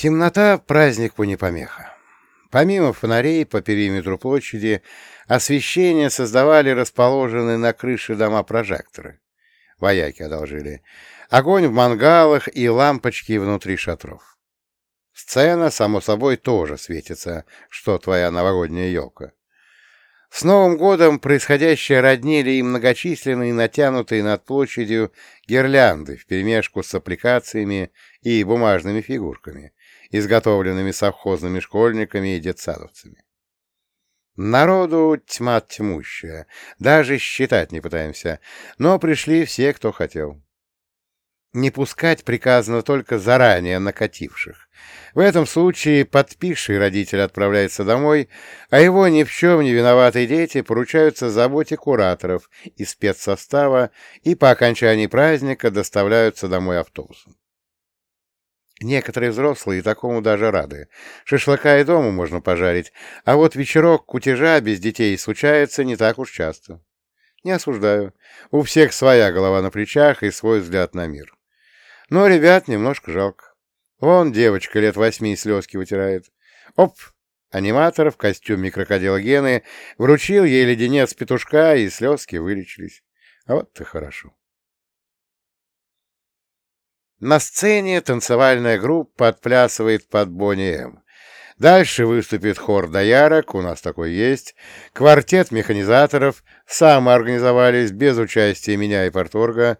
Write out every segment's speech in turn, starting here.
Темнота празднику не помеха. Помимо фонарей по периметру площади, освещение создавали расположенные на крыше дома прожекторы. Вояки одолжили. Огонь в мангалах и лампочки внутри шатров. Сцена, само собой, тоже светится, что твоя новогодняя елка. С Новым годом происходящее роднили и многочисленные натянутые над площадью гирлянды вперемешку с аппликациями и бумажными фигурками, изготовленными совхозными школьниками и детсадовцами. Народу тьма тьмущая, даже считать не пытаемся, но пришли все, кто хотел. Не пускать приказано только заранее накативших. В этом случае подписший родитель отправляется домой, а его ни в чем не виноватые дети поручаются заботе кураторов из спецсостава и по окончании праздника доставляются домой автобусом. Некоторые взрослые такому даже рады. Шашлыка и дома можно пожарить, а вот вечерок кутежа без детей случается не так уж часто. Не осуждаю. У всех своя голова на плечах и свой взгляд на мир. Но ребят немножко жалко. Вон девочка лет восьми слезки вытирает. Оп! Аниматор в костюме крокодила Гены вручил ей леденец петушка, и слезки вылечились. А вот и хорошо. На сцене танцевальная группа отплясывает под Бонни М. Дальше выступит хор доярок, у нас такой есть, квартет механизаторов, самоорганизовались без участия меня и порторга,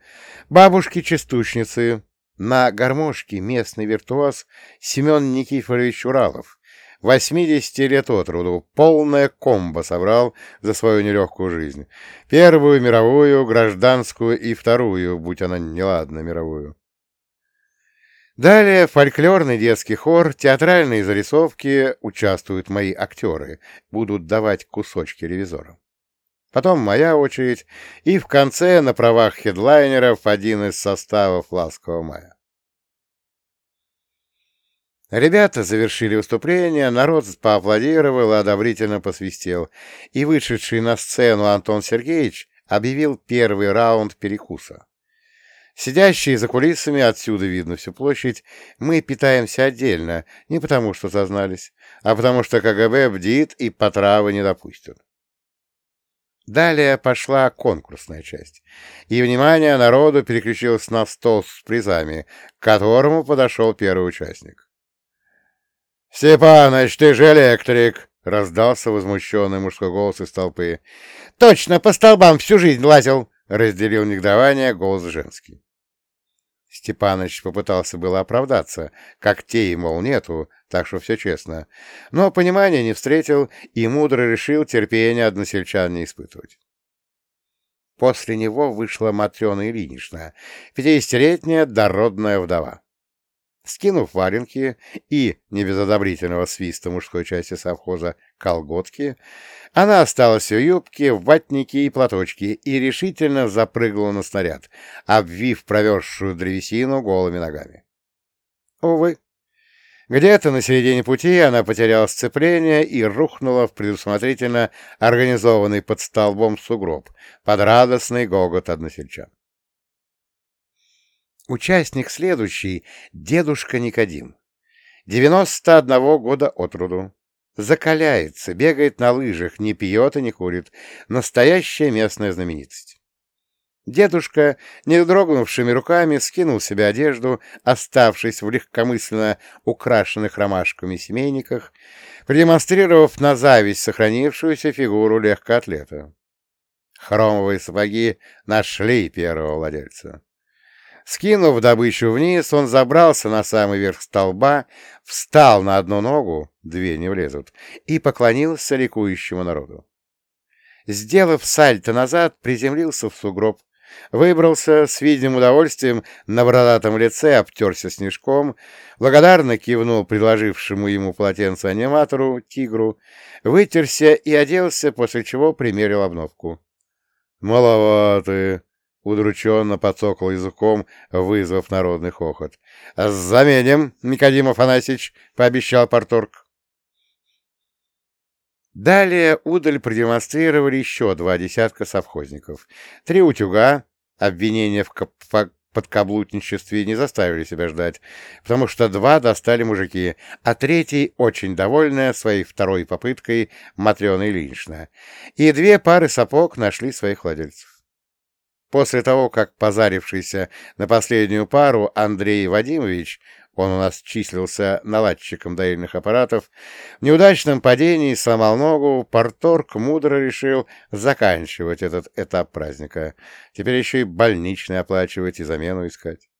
бабушки-частучницы, на гармошке местный виртуоз Семен Никифорович Уралов, 80 лет от роду, полная комбо собрал за свою нелегкую жизнь. Первую мировую, гражданскую и вторую, будь она неладна, мировую. Далее фольклорный детский хор, театральные зарисовки, участвуют мои актеры, будут давать кусочки ревизорам. Потом моя очередь, и в конце на правах хедлайнеров один из составов «Ласкового мая». Ребята завершили выступление, народ поаплодировал и одобрительно посвистел, и вышедший на сцену Антон Сергеевич объявил первый раунд перекуса. Сидящие за кулисами, отсюда видно всю площадь, мы питаемся отдельно, не потому что сознались, а потому что КГБ бдит и потравы не допустят. Далее пошла конкурсная часть, и внимание народу переключилось на стол с призами, к которому подошел первый участник. — Степаныч, ты же электрик! — раздался возмущенный мужской голос из толпы. — Точно, по столбам всю жизнь лазил! — разделил негодование голос женский. Степаныч попытался было оправдаться, как те, мол, нету, так что все честно. Но понимания не встретил и мудро решил терпение односельчан не испытывать. После него вышла Матрена Ильинична, пятидесятилетняя дородная вдова. Скинув валенки и, не без одобрительного свиста мужской части совхоза, колготки, она осталась в юбке, в ватнике и платочке и решительно запрыгнула на снаряд, обвив провершую древесину голыми ногами. Увы, где-то на середине пути она потеряла сцепление и рухнула в предусмотрительно организованный под столбом сугроб под радостный гогот односельчан. Участник следующий — дедушка Никодим. 91 года от роду. Закаляется, бегает на лыжах, не пьет и не курит. Настоящая местная знаменитость. Дедушка, не дрогнувшими руками, скинул себе одежду, оставшись в легкомысленно украшенных ромашками семейниках, продемонстрировав на зависть сохранившуюся фигуру легкоатлета. Хромовые сапоги нашли первого владельца. Скинув добычу вниз, он забрался на самый верх столба, встал на одну ногу, две не влезут, и поклонился ликующему народу. Сделав сальто назад, приземлился в сугроб, выбрался с видимым удовольствием на бородатом лице, обтерся снежком, благодарно кивнул предложившему ему полотенце аниматору, тигру, вытерся и оделся, после чего примерил обновку. «Маловато!» Удрученно подсокал языком, вызвав народный хохот. — Заменим, Никодим Афанасьевич, — пообещал порторг. Далее удаль продемонстрировали еще два десятка совхозников. Три утюга, обвинения в подкаблутничестве не заставили себя ждать, потому что два достали мужики, а третий, очень довольная своей второй попыткой, Матрена Ильинична, и две пары сапог нашли своих владельцев. После того, как позарившийся на последнюю пару Андрей Вадимович он у нас числился наладчиком доильных аппаратов, в неудачном падении сломал ногу, порторг мудро решил заканчивать этот этап праздника. Теперь еще и больничный оплачивать и замену искать.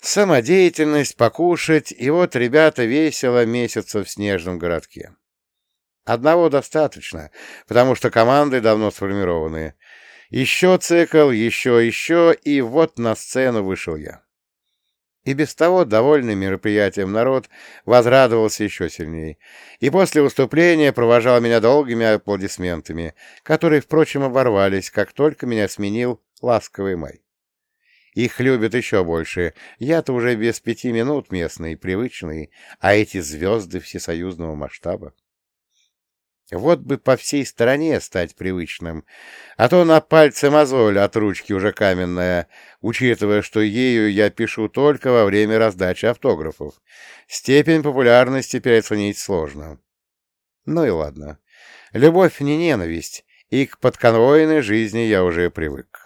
Самодеятельность, покушать, и вот ребята весело месяца в снежном городке. Одного достаточно, потому что команды давно сформированы. Еще цикл, еще, еще, и вот на сцену вышел я. И без того довольный мероприятием народ возрадовался еще сильнее, и после выступления провожал меня долгими аплодисментами, которые, впрочем, оборвались, как только меня сменил ласковый май. Их любят еще больше. Я-то уже без пяти минут местный, привычный, а эти звезды всесоюзного масштаба. Вот бы по всей стороне стать привычным, а то на пальце мозоль от ручки уже каменная, учитывая, что ею я пишу только во время раздачи автографов. Степень популярности переоценить сложно. Ну и ладно. Любовь не ненависть, и к подконвойной жизни я уже привык.